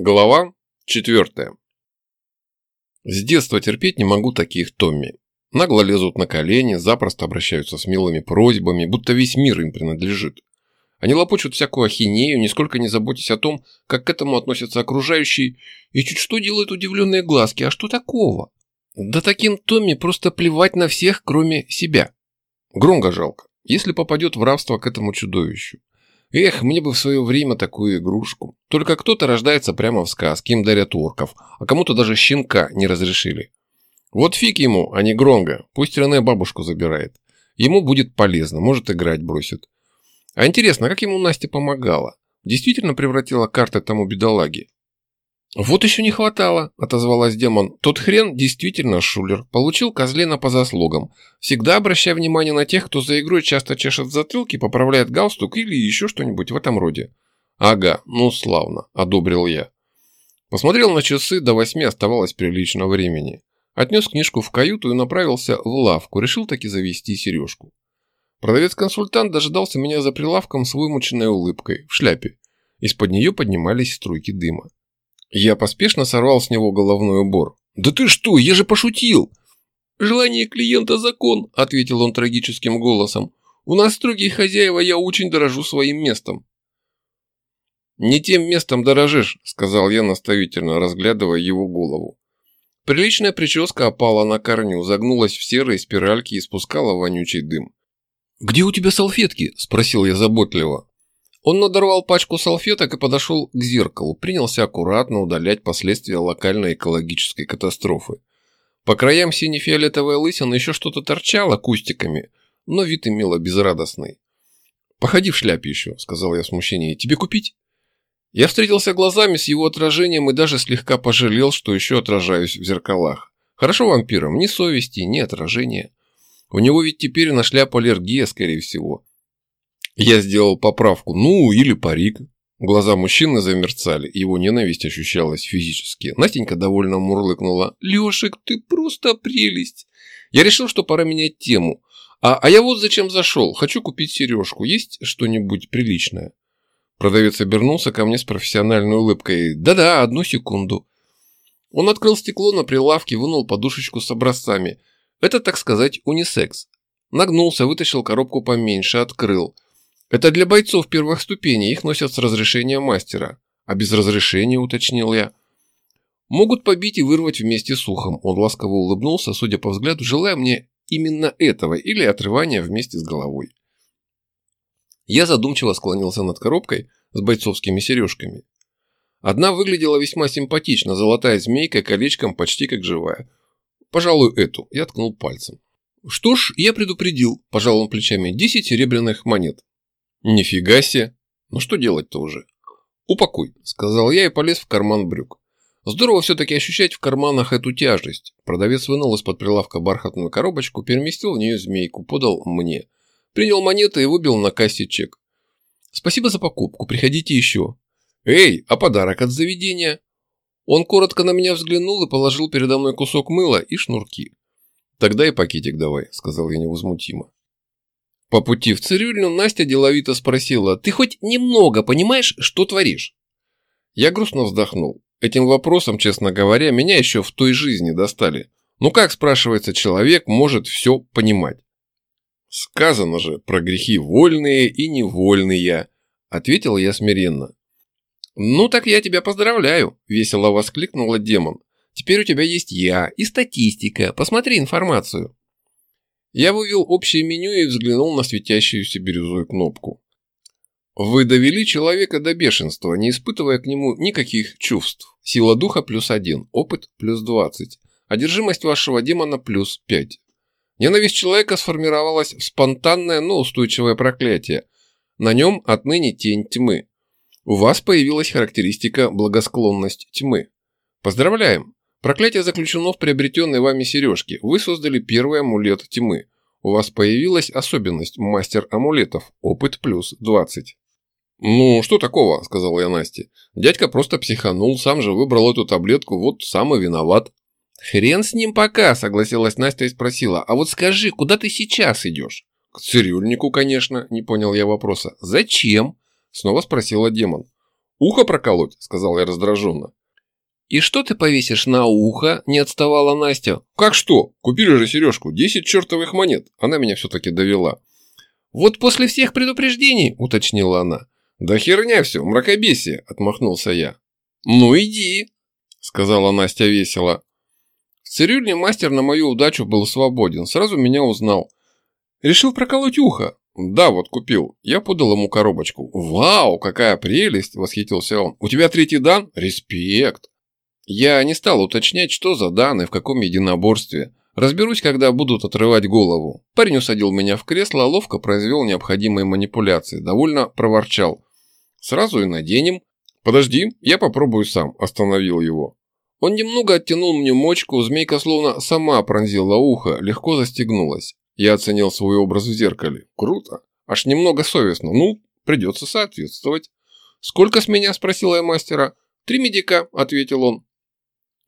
Глава 4. С детства терпеть не могу таких Томми. Нагло лезут на колени, запросто обращаются с милыми просьбами, будто весь мир им принадлежит. Они лопочут всякую ахинею, нисколько не заботясь о том, как к этому относятся окружающие, и чуть что делают удивленные глазки. А что такого? Да таким Томми просто плевать на всех, кроме себя. Громко жалко, если попадет в рабство к этому чудовищу. Эх, мне бы в свое время такую игрушку. Только кто-то рождается прямо в сказке, им дарят орков, а кому-то даже щенка не разрешили. Вот фиг ему, а не Гронга, пусть Рене бабушку забирает. Ему будет полезно, может играть бросит. А интересно, как ему Настя помогала? Действительно превратила карты тому бедолаге? «Вот еще не хватало», – отозвалась демон. «Тот хрен действительно шулер. Получил козлена по заслугам. Всегда обращай внимание на тех, кто за игрой часто чешет затылки, поправляет галстук или еще что-нибудь в этом роде». «Ага, ну славно», – одобрил я. Посмотрел на часы, до восьми оставалось прилично времени. Отнес книжку в каюту и направился в лавку, решил таки завести сережку. Продавец-консультант дожидался меня за прилавком с вымученной улыбкой, в шляпе. Из-под нее поднимались струйки дыма. Я поспешно сорвал с него головной убор. «Да ты что, я же пошутил!» «Желание клиента – закон», – ответил он трагическим голосом. «У нас строгие хозяева, я очень дорожу своим местом». «Не тем местом дорожишь», – сказал я наставительно, разглядывая его голову. Приличная прическа опала на корню, загнулась в серые спиральки и спускала вонючий дым. «Где у тебя салфетки?» – спросил я заботливо. Он надорвал пачку салфеток и подошел к зеркалу, принялся аккуратно удалять последствия локальной экологической катастрофы. По краям сине-фиолетовой лысины еще что-то торчало кустиками, но вид имело безрадостный. «Походи в шляпе еще», — сказал я в смущении. «Тебе купить?» Я встретился глазами с его отражением и даже слегка пожалел, что еще отражаюсь в зеркалах. Хорошо вампирам, ни совести, ни отражения. У него ведь теперь на шляпу аллергия, скорее всего. Я сделал поправку, ну или парик. Глаза мужчины замерцали, его ненависть ощущалась физически. Настенька довольно мурлыкнула. «Лешек, ты просто прелесть!» Я решил, что пора менять тему. А, а я вот зачем зашел. Хочу купить сережку. Есть что-нибудь приличное? Продавец обернулся ко мне с профессиональной улыбкой. «Да-да, одну секунду». Он открыл стекло на прилавке, вынул подушечку с образцами. Это, так сказать, унисекс. Нагнулся, вытащил коробку поменьше, открыл – это для бойцов первых ступеней, их носят с разрешения мастера. А без разрешения, уточнил я. Могут побить и вырвать вместе с ухом. Он ласково улыбнулся, судя по взгляду, желая мне именно этого или отрывания вместе с головой. Я задумчиво склонился над коробкой с бойцовскими сережками. Одна выглядела весьма симпатично, золотая змейка колечком почти как живая. Пожалуй, эту. Я ткнул пальцем. Что ж, я предупредил, пожал он плечами, 10 серебряных монет. Нифига себе. Ну что делать-то уже? Упакуй, сказал я и полез в карман брюк. Здорово все-таки ощущать в карманах эту тяжесть. Продавец вынул из-под прилавка бархатную коробочку, переместил в нее змейку, подал мне. Принял монеты и выбил на кассе чек. Спасибо за покупку, приходите еще. Эй, а подарок от заведения? Он коротко на меня взглянул и положил передо мной кусок мыла и шнурки. Тогда и пакетик давай, сказал я невозмутимо. По пути в цирюльню Настя деловито спросила, «Ты хоть немного понимаешь, что творишь?» Я грустно вздохнул. Этим вопросом, честно говоря, меня еще в той жизни достали. Ну как, спрашивается, человек может все понимать? Сказано же про грехи вольные и невольные, ответил я смиренно. Ну так я тебя поздравляю, весело воскликнула демон. Теперь у тебя есть я и статистика, посмотри информацию. Я вывел общее меню и взглянул на светящуюся бирюзой кнопку. Вы довели человека до бешенства, не испытывая к нему никаких чувств. Сила духа плюс один, опыт плюс двадцать, одержимость вашего демона плюс пять. Ненависть человека сформировалась в спонтанное, но устойчивое проклятие. На нем отныне тень тьмы. У вас появилась характеристика благосклонность тьмы. Поздравляем! Проклятие заключено в приобретенной вами сережке. Вы создали первый амулет тьмы. У вас появилась особенность мастер амулетов. Опыт плюс 20. «Ну, что такого?» – сказал я Насте. «Дядька просто психанул, сам же выбрал эту таблетку, вот сам и виноват». «Хрен с ним пока», – согласилась Настя и спросила. «А вот скажи, куда ты сейчас идешь?» «К цирюльнику, конечно», – не понял я вопроса. «Зачем?» – снова спросила демон. «Ухо проколоть?» – сказал я раздраженно. «И что ты повесишь на ухо?» – не отставала Настя. «Как что? Купили же сережку. Десять чертовых монет». Она меня все-таки довела. «Вот после всех предупреждений», – уточнила она. «Да херня все, мракобесие», – отмахнулся я. «Ну иди», – сказала Настя весело. В цирюльне мастер на мою удачу был свободен, сразу меня узнал. «Решил проколоть ухо?» «Да, вот купил». Я подал ему коробочку. «Вау, какая прелесть!» – восхитился он. «У тебя третий дан? Респект!» Я не стал уточнять, что за дан и в каком единоборстве. Разберусь, когда будут отрывать голову. Парень усадил меня в кресло, ловко произвел необходимые манипуляции. Довольно проворчал. «Сразу и наденем». «Подожди, я попробую сам», – остановил его. Он немного оттянул мне мочку, змейка словно сама пронзила ухо, легко застегнулась. Я оценил свой образ в зеркале. Круто. Аж немного совестно. Ну, придется соответствовать. «Сколько с меня?» – спросила я мастера. «Три медика», – ответил он.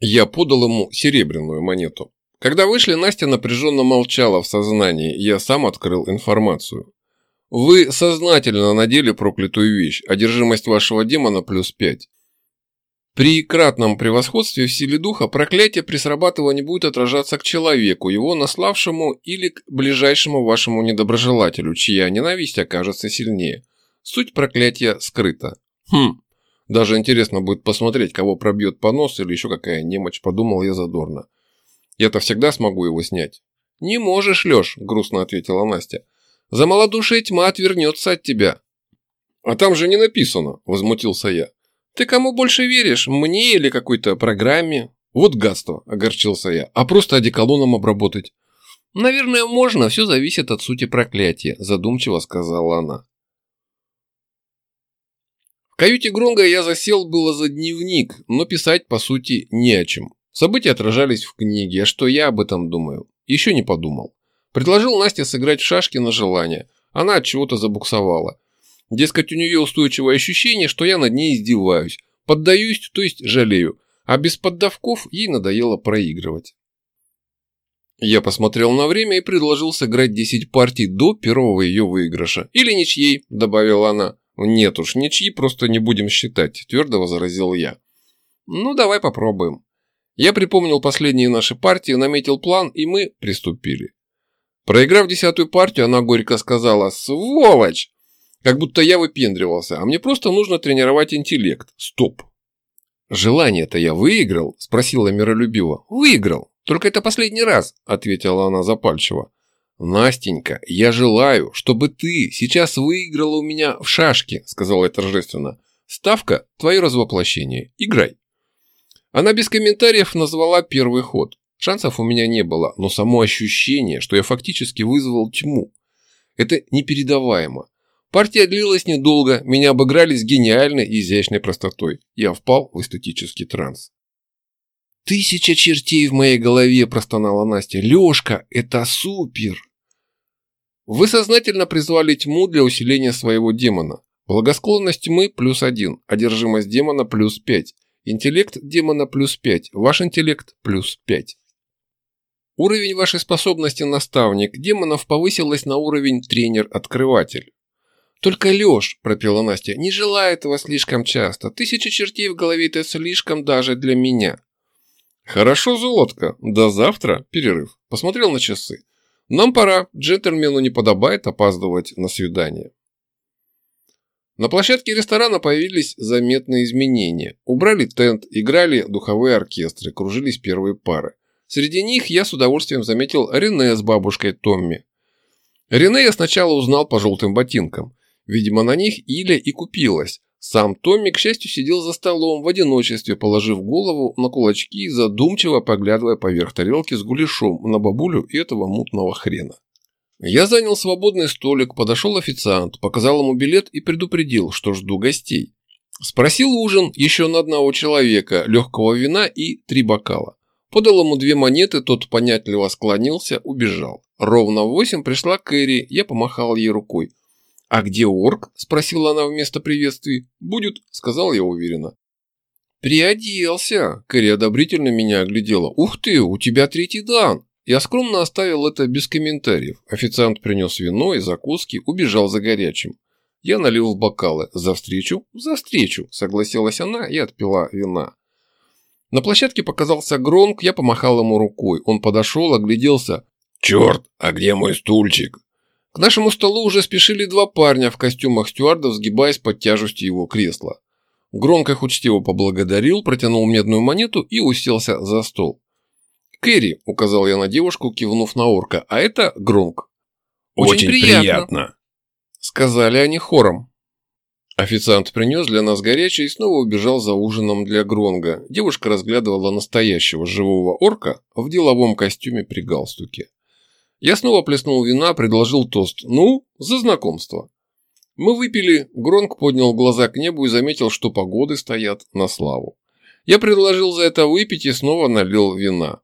Я подал ему серебряную монету. Когда вышли, Настя напряженно молчала в сознании, я сам открыл информацию. Вы сознательно надели проклятую вещь, одержимость вашего демона плюс пять. При кратном превосходстве в силе духа проклятие при срабатывании будет отражаться к человеку, его наславшему или к ближайшему вашему недоброжелателю, чья ненависть окажется сильнее. Суть проклятия скрыта. Хм, даже интересно будет посмотреть, кого пробьет понос или еще какая немочь, подумал я задорно. Я-то всегда смогу его снять. Не можешь, Леш, грустно ответила Настя. За малодушие тьма отвернется от тебя. А там же не написано, возмутился я. Ты кому больше веришь, мне или какой-то программе? Вот гадство, огорчился я. А просто одеколоном обработать? Наверное, можно, все зависит от сути проклятия, задумчиво сказала она каюте Гронга я засел было за дневник, но писать, по сути, не о чем. События отражались в книге, а что я об этом думаю? Еще не подумал. Предложил Насте сыграть в шашки на желание. Она от чего-то забуксовала. Дескать, у нее устойчивое ощущение, что я над ней издеваюсь. Поддаюсь, то есть жалею. А без поддавков ей надоело проигрывать. Я посмотрел на время и предложил сыграть 10 партий до первого ее выигрыша. Или ничьей, добавила она. «Нет уж, ничьи просто не будем считать», – твердо возразил я. «Ну, давай попробуем». Я припомнил последние наши партии, наметил план, и мы приступили. Проиграв десятую партию, она горько сказала «Сволочь!» Как будто я выпендривался, а мне просто нужно тренировать интеллект. Стоп. «Желание-то я выиграл?» – спросила миролюбиво. «Выиграл. Только это последний раз», – ответила она запальчиво. «Настенька, я желаю, чтобы ты сейчас выиграла у меня в шашки», – сказала я торжественно. «Ставка – твое развоплощение. Играй». Она без комментариев назвала первый ход. Шансов у меня не было, но само ощущение, что я фактически вызвал тьму. Это непередаваемо. Партия длилась недолго, меня обыграли с гениальной и изящной простотой. Я впал в эстетический транс. «Тысяча чертей в моей голове!» – простонала Настя. «Лешка, это супер!» Вы сознательно призвали тьму для усиления своего демона. Благосклонность тьмы плюс один, одержимость демона плюс пять, интеллект демона плюс пять, ваш интеллект плюс пять. Уровень вашей способности наставник демонов повысилась на уровень тренер-открыватель. «Только Леш», – пропела Настя, – «не желаю этого слишком часто. Тысяча чертей в голове – это слишком даже для меня». «Хорошо, золотко. До завтра. Перерыв». Посмотрел на часы. Нам пора, джентльмену не подобает опаздывать на свидание. На площадке ресторана появились заметные изменения. Убрали тент, играли духовые оркестры, кружились первые пары. Среди них я с удовольствием заметил Рене с бабушкой Томми. Рене я сначала узнал по желтым ботинкам. Видимо, на них Иля и купилась. Сам Томми, к счастью, сидел за столом в одиночестве, положив голову на кулачки, задумчиво поглядывая поверх тарелки с гуляшом на бабулю и этого мутного хрена. Я занял свободный столик, подошел официант, показал ему билет и предупредил, что жду гостей. Спросил ужин еще на одного человека, легкого вина и три бокала. Подал ему две монеты, тот понятливо склонился, убежал. Ровно в восемь пришла Кэрри, я помахал ей рукой. «А где орк?» – спросила она вместо приветствий. «Будет», – сказал я уверенно. «Приоделся!» – Кэрри одобрительно меня оглядела. «Ух ты, у тебя третий дан!» Я скромно оставил это без комментариев. Официант принес вино и закуски, убежал за горячим. Я налил в бокалы. За встречу? За встречу, согласилась она и отпила вина. На площадке показался Гронк, я помахал ему рукой. Он подошел, огляделся. «Черт, а где мой стульчик?» К нашему столу уже спешили два парня в костюмах стюардов, сгибаясь под тяжестью его кресла. Громко их учтиво поблагодарил, протянул медную монету и уселся за стол. «Кэрри», — указал я на девушку, кивнув на орка, — «а это Гронк». «Очень, Очень приятно. приятно», — сказали они хором. Официант принес для нас горячее и снова убежал за ужином для Гронга. Девушка разглядывала настоящего живого орка в деловом костюме при галстуке. Я снова плеснул вина, предложил тост. Ну, за знакомство. Мы выпили, Гронк поднял глаза к небу и заметил, что погоды стоят на славу. Я предложил за это выпить и снова налил вина.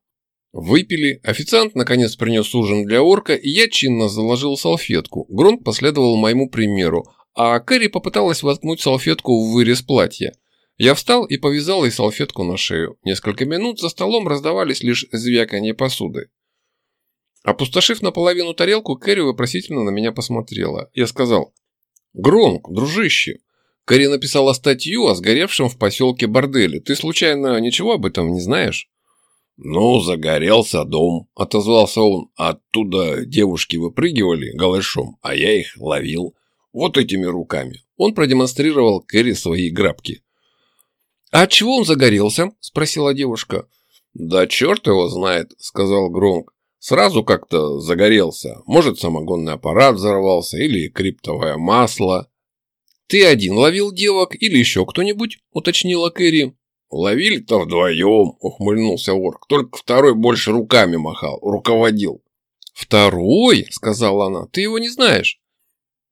Выпили, официант наконец принес ужин для орка, и я чинно заложил салфетку. Гронк последовал моему примеру, а Кэрри попыталась воткнуть салфетку в вырез платья. Я встал и повязал ей салфетку на шею. Несколько минут за столом раздавались лишь звяканье посуды. Опустошив наполовину тарелку, Кэрри вопросительно на меня посмотрела. Я сказал, «Гронк, дружище, Кэрри написала статью о сгоревшем в поселке борделе. Ты случайно ничего об этом не знаешь?» «Ну, загорелся дом», – отозвался он. «Оттуда девушки выпрыгивали голышом, а я их ловил. Вот этими руками». Он продемонстрировал Кэрри свои грабки. «А чего он загорелся?» – спросила девушка. «Да черт его знает», – сказал Гронк. Сразу как-то загорелся. Может, самогонный аппарат взорвался или криптовое масло. «Ты один ловил девок или еще кто-нибудь?» – уточнила Кэрри. «Ловили-то вдвоем», – ухмыльнулся орк. «Только второй больше руками махал, руководил». «Второй?» – сказала она. «Ты его не знаешь?»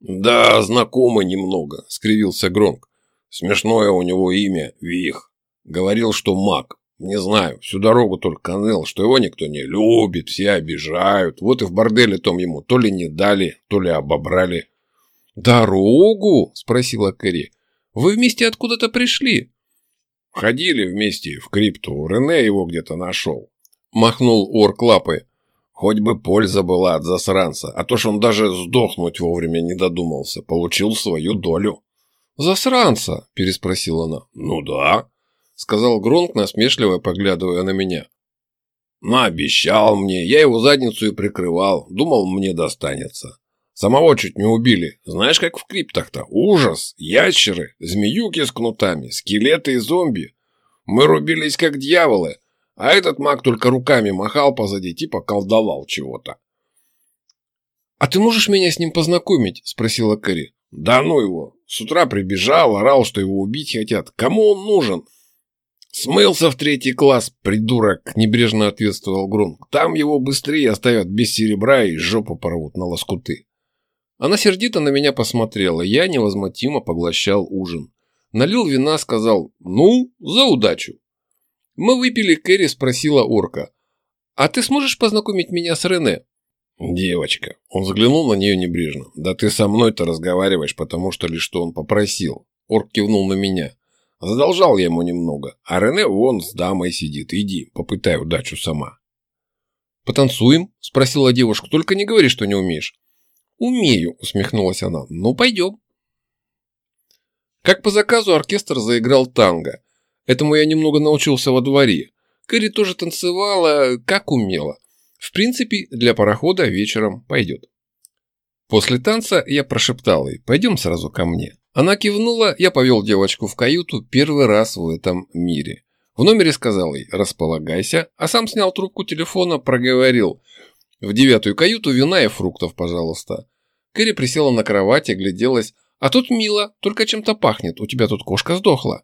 «Да, знакомый немного», – скривился Гронк. «Смешное у него имя – Вих. Говорил, что маг. Не знаю, всю дорогу только ныл, что его никто не любит, все обижают. Вот и в борделе том ему то ли не дали, то ли обобрали. «Дорогу?» – спросила Кэрри. «Вы вместе откуда-то пришли?» «Ходили вместе в крипту, Рене его где-то нашел». Махнул орк лапой. Хоть бы польза была от засранца, а то ж он даже сдохнуть вовремя не додумался, получил свою долю. «Засранца?» – переспросила она. «Ну да», – сказал Гронк, насмешливо поглядывая на меня. «Наобещал мне, я его задницу и прикрывал, думал, мне достанется. Самого чуть не убили. Знаешь, как в криптах-то? Ужас! Ящеры, змеюки с кнутами, скелеты и зомби. Мы рубились как дьяволы, а этот маг только руками махал позади, типа колдовал чего-то. «А ты можешь меня с ним познакомить?» – спросила Кэрри. «Да ну его! С утра прибежал, орал, что его убить хотят. Кому он нужен? «Смылся в третий класс, придурок!» – небрежно ответствовал Грунг. «Там его быстрее оставят без серебра и жопу порвут на лоскуты». Она сердито на меня посмотрела, я невозмутимо поглощал ужин. Налил вина, сказал «Ну, за удачу». Мы выпили, Кэрри спросила орка. «А ты сможешь познакомить меня с Рене?» «Девочка». Он взглянул на нее небрежно. «Да ты со мной-то разговариваешь, потому что лишь что он попросил». Орк кивнул на меня. Задолжал я ему немного, а Рене вон с дамой сидит. Иди, попытай удачу сама. «Потанцуем?» – спросила девушка. «Только не говори, что не умеешь». «Умею», – усмехнулась она. «Ну, пойдем». Как по заказу оркестр заиграл танго. Этому я немного научился во дворе. Кэрри тоже танцевала, как умела. В принципе, для парохода вечером пойдет. После танца я прошептал ей «Пойдем сразу ко мне». Она кивнула, я повел девочку в каюту первый раз в этом мире. В номере сказал ей «располагайся», а сам снял трубку телефона, проговорил «в девятую каюту вина и фруктов, пожалуйста». Кэрри присела на кровать гляделась «а тут мило, только чем-то пахнет, у тебя тут кошка сдохла».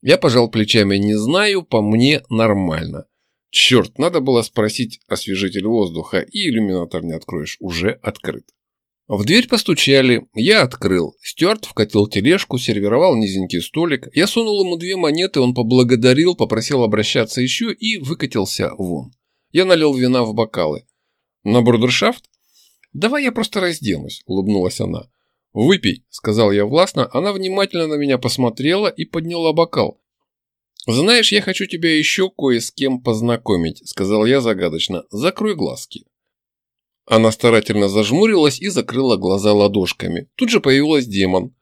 Я пожал плечами «не знаю, по мне нормально». Черт, надо было спросить освежитель воздуха, и иллюминатор не откроешь, уже открыт. В дверь постучали, я открыл. Стюарт вкатил тележку, сервировал низенький столик. Я сунул ему две монеты, он поблагодарил, попросил обращаться еще и выкатился вон. Я налил вина в бокалы. На брудершафт? Давай я просто разденусь, улыбнулась она. Выпей, сказал я властно, она внимательно на меня посмотрела и подняла бокал. «Знаешь, я хочу тебя еще кое с кем познакомить», — сказал я загадочно. «Закрой глазки». Она старательно зажмурилась и закрыла глаза ладошками. Тут же появилась демон.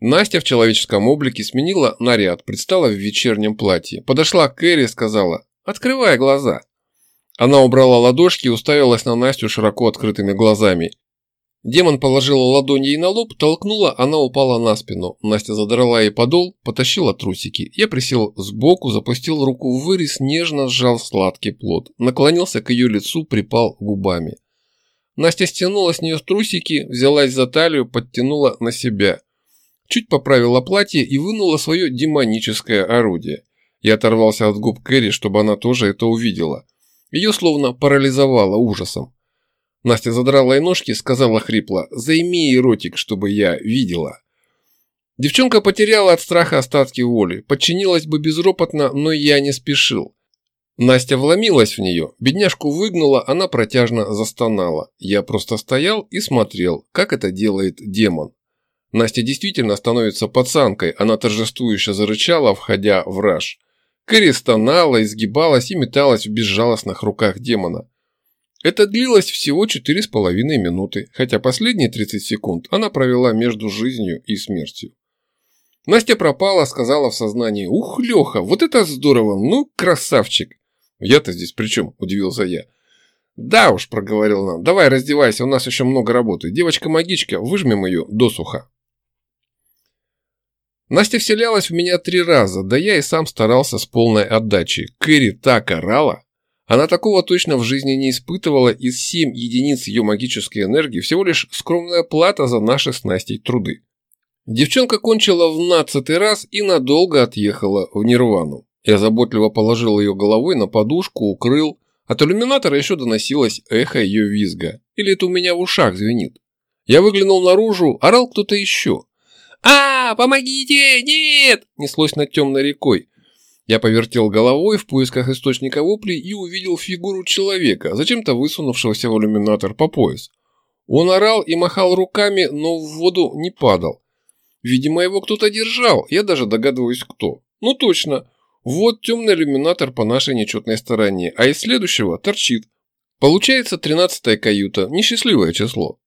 Настя в человеческом облике сменила наряд, предстала в вечернем платье. Подошла к Кэрри и сказала «Открывай глаза». Она убрала ладошки и уставилась на Настю широко открытыми глазами. Демон положила ладонь ей на лоб, толкнула, она упала на спину. Настя задрала ей подол, потащила трусики. Я присел сбоку, запустил руку в вырез, нежно сжал сладкий плод. Наклонился к ее лицу, припал губами. Настя стянула с нее трусики, взялась за талию, подтянула на себя. Чуть поправила платье и вынула свое демоническое орудие. Я оторвался от губ Кэрри, чтобы она тоже это увидела. Ее словно парализовало ужасом. Настя задрала ей ножки, сказала хрипло «Займи ей ротик, чтобы я видела». Девчонка потеряла от страха остатки воли, подчинилась бы безропотно, но я не спешил. Настя вломилась в нее, бедняжку выгнула, она протяжно застонала. Я просто стоял и смотрел, как это делает демон. Настя действительно становится пацанкой, она торжествующе зарычала, входя в раж. Кэрри стонала, изгибалась и металась в безжалостных руках демона. Это длилось всего четыре с половиной минуты, хотя последние 30 секунд она провела между жизнью и смертью. Настя пропала, сказала в сознании, «Ух, Леха, вот это здорово, ну, красавчик!» «Я-то здесь при чем?» – удивился я. «Да уж», – проговорил нам, – «давай раздевайся, у нас еще много работы. Девочка-магичка, выжмем ее досуха». Настя вселялась в меня три раза, да я и сам старался с полной отдачей. Кэрри так орала. Она такого точно в жизни не испытывала, из 7 единиц ее магической энергии всего лишь скромная плата за наши с Настей труды. Девчонка кончила в нацатый раз и надолго отъехала в Нирвану. Я заботливо положил ее головой на подушку, укрыл. От иллюминатора еще доносилось эхо ее визга. Или это у меня в ушах звенит. Я выглянул наружу, орал кто-то еще. «А, помогите! Нет!» неслось над темной рекой. Я повертел головой в поисках источника воплей и увидел фигуру человека, зачем-то высунувшегося в иллюминатор по пояс. Он орал и махал руками, но в воду не падал. Видимо, его кто-то держал, я даже догадываюсь, кто. Ну точно, вот темный иллюминатор по нашей нечетной стороне, а из следующего торчит. Получается тринадцатая каюта, несчастливое число.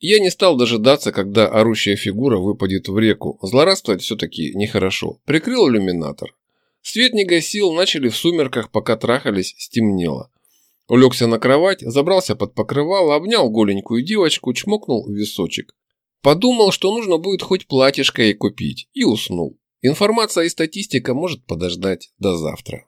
Я не стал дожидаться, когда орущая фигура выпадет в реку. Злорадствовать все-таки нехорошо. Прикрыл иллюминатор. Свет не гасил, начали в сумерках, пока трахались, стемнело. Улегся на кровать, забрался под покрывало, обнял голенькую девочку, чмокнул в височек. Подумал, что нужно будет хоть платьишко ей купить, и уснул. Информация и статистика может подождать до завтра.